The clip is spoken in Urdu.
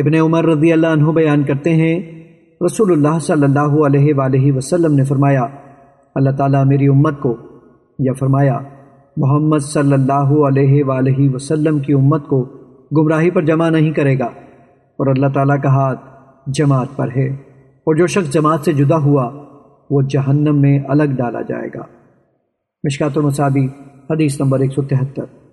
ابن عمر رضی اللہ عنہ بیان کرتے ہیں، رسول اللہ صلی اللہ علیہ وآلہ وسلم نے فرمایا، اللہ تعالیٰ میری امت کو، یا فرمایا، محمد صلی اللہ علیہ وآلہ وسلم کی امت کو گمراہی پر جمع نہیں کرے گا۔ اور اللہ تعالیٰ کا ہاتھ جماعت پر ہے۔ اور جو شخص جماعت سے جدا ہوا، وہ جہنم میں الگ ڈالا جائے گا۔ مشکات المصابی حدیث نمبر 173